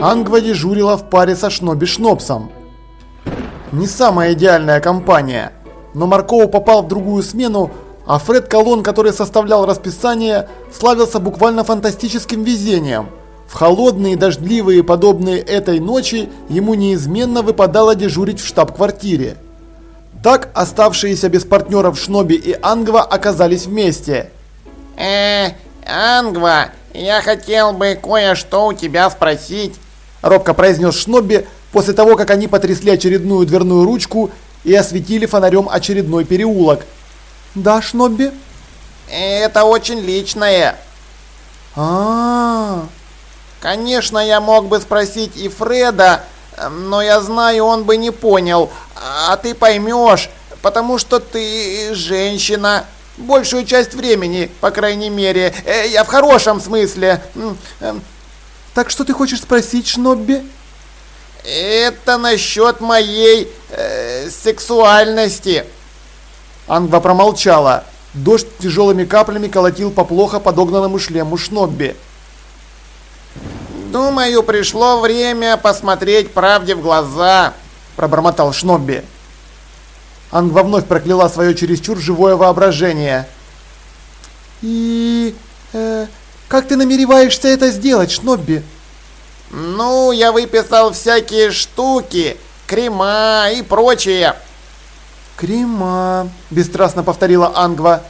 Ангва дежурила в паре со Шноби Шнопсом. Не самая идеальная компания, но Марков попал в другую смену, а Фред Колон, который составлял расписание, славился буквально фантастическим везением. В холодные, дождливые, подобные этой ночи, ему неизменно выпадало дежурить в штаб-квартире. Так оставшиеся без партнеров Шноби и Ангва оказались вместе. Э, Ангва, я хотел бы кое-что у тебя спросить. Робко произнес Шнобби после того, как они потрясли очередную дверную ручку и осветили фонарем очередной переулок. «Да, Шнобби?» «Это очень личное». А, -а, а Конечно, я мог бы спросить и Фреда, но я знаю, он бы не понял. А ты поймешь, потому что ты женщина. Большую часть времени, по крайней мере. Э, я в хорошем смысле. Эм, так что ты хочешь спросить, Шнобби? Это насчет моей э, сексуальности. Ангва промолчала. Дождь тяжелыми каплями колотил по плохо подогнанному шлему Шнобби. «Думаю, пришло время посмотреть правде в глаза», – пробормотал Шнобби. Ангва вновь прокляла свое чересчур живое воображение. «И... Э, как ты намереваешься это сделать, Шнобби? Ну, я выписал всякие штуки, крема и прочее. Крема, бесстрастно повторила Ангва.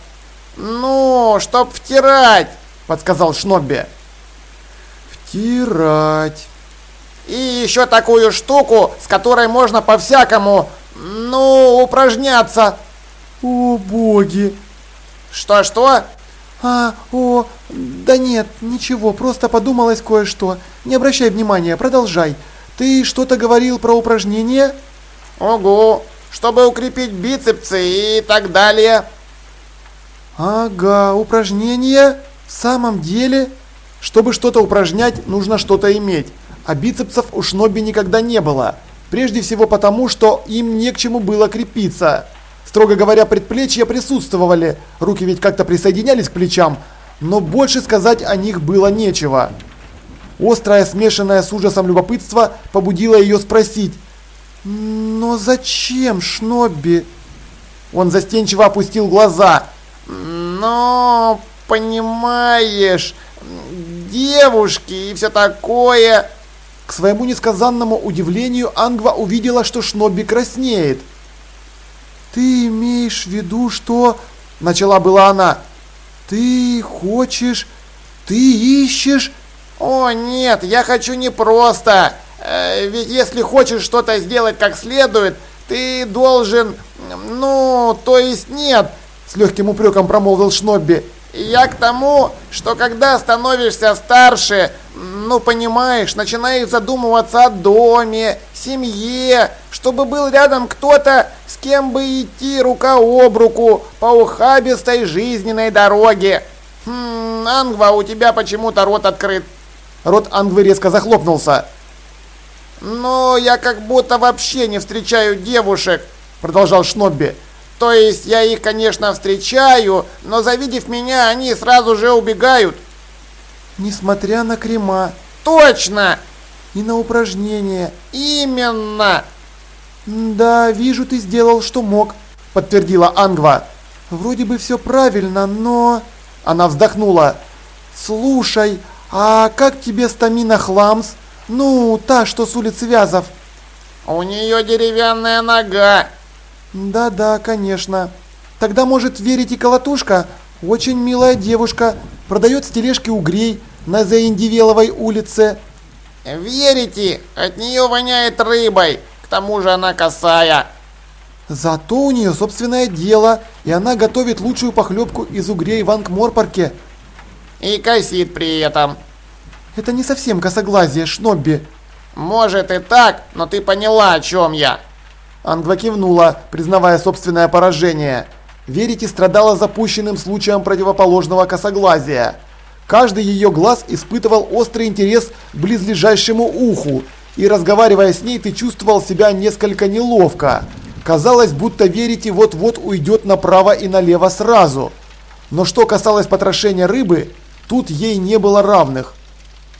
Ну, чтоб втирать, подсказал Шнобби. Втирать. И еще такую штуку, с которой можно по-всякому, ну, упражняться. О, боги. Что-что? А, о, да нет, ничего, просто подумалось кое-что. Не обращай внимания, продолжай. Ты что-то говорил про упражнения? Ого, чтобы укрепить бицепсы и так далее. Ага, упражнения? В самом деле? Чтобы что-то упражнять, нужно что-то иметь. А бицепсов у Шноби никогда не было. Прежде всего потому, что им не к чему было крепиться. Строго говоря, предплечья присутствовали, руки ведь как-то присоединялись к плечам, но больше сказать о них было нечего. Острое, смешанное с ужасом любопытство побудило ее спросить. «Но зачем, Шнобби?» Он застенчиво опустил глаза. «Но, понимаешь, девушки и все такое...» К своему несказанному удивлению Ангва увидела, что Шнобби краснеет. «Ты имеешь в виду, что...» – начала была она. «Ты хочешь... Ты ищешь...» «О, нет, я хочу не просто. Э, ведь если хочешь что-то сделать как следует, ты должен... Ну, то есть нет!» С легким упреком промолвил Шнобби. Я к тому, что когда становишься старше, ну понимаешь, начинаешь задумываться о доме, семье, чтобы был рядом кто-то, с кем бы идти рука об руку по ухабистой жизненной дороге. Хм, Ангва, у тебя почему-то рот открыт. Рот Ангвы резко захлопнулся. Но я как будто вообще не встречаю девушек, продолжал Шнобби. То есть я их, конечно, встречаю, но завидев меня, они сразу же убегают. Несмотря на крема. Точно! И на упражнения. Именно! Да, вижу, ты сделал, что мог, подтвердила Ангва. Вроде бы все правильно, но... Она вздохнула. Слушай, а как тебе стамина Хламс? Ну, та, что с улицы Вязов. У нее деревянная нога, да-да, конечно. Тогда, может, верить и колотушка? Очень милая девушка. Продает с тележки угрей на Заиндивеловой улице. Верите? От нее воняет рыбой. К тому же она косая. Зато у нее собственное дело, и она готовит лучшую похлебку из угрей в Ангморпарке. И косит при этом. Это не совсем косоглазие, Шнобби. Может и так, но ты поняла, о чем я. Англа кивнула, признавая собственное поражение. Верите страдала запущенным случаем противоположного косоглазия. Каждый ее глаз испытывал острый интерес к близлежащему уху, и разговаривая с ней ты чувствовал себя несколько неловко. Казалось, будто верите вот-вот уйдет направо и налево сразу. Но что касалось потрошения рыбы, тут ей не было равных.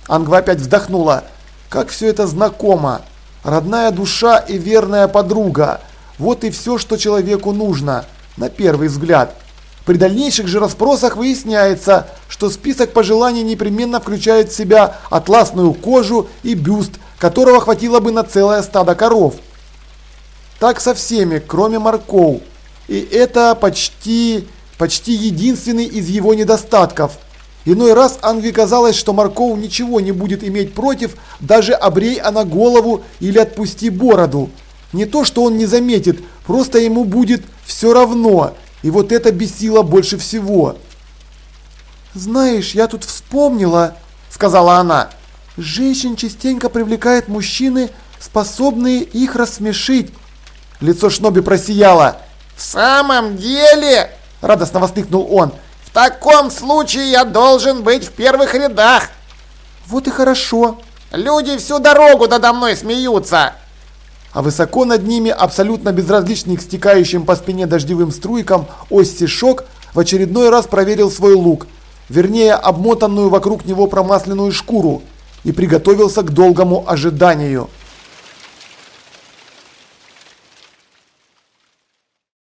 Ангва опять вздохнула. Как все это знакомо. Родная душа и верная подруга. Вот и все, что человеку нужно, на первый взгляд. При дальнейших же расспросах выясняется, что список пожеланий непременно включает в себя атласную кожу и бюст, которого хватило бы на целое стадо коров. Так со всеми, кроме Марков. И это почти, почти единственный из его недостатков. Иной раз Ангви казалось, что Марков ничего не будет иметь против, даже обрей она голову или отпусти бороду. Не то, что он не заметит, просто ему будет все равно, и вот это бесило больше всего. «Знаешь, я тут вспомнила», — сказала она, — «женщин частенько привлекают мужчины, способные их рассмешить». Лицо Шноби просияло. «В самом деле?» – радостно воскликнул он. «В таком случае я должен быть в первых рядах!» «Вот и хорошо!» «Люди всю дорогу надо мной смеются!» А высоко над ними, абсолютно безразличный к стекающим по спине дождевым струйкам, Осси Шок в очередной раз проверил свой лук, вернее обмотанную вокруг него промасленную шкуру, и приготовился к долгому ожиданию.